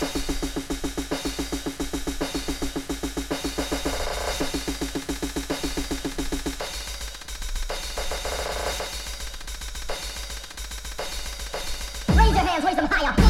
raise your hands, raise them higher.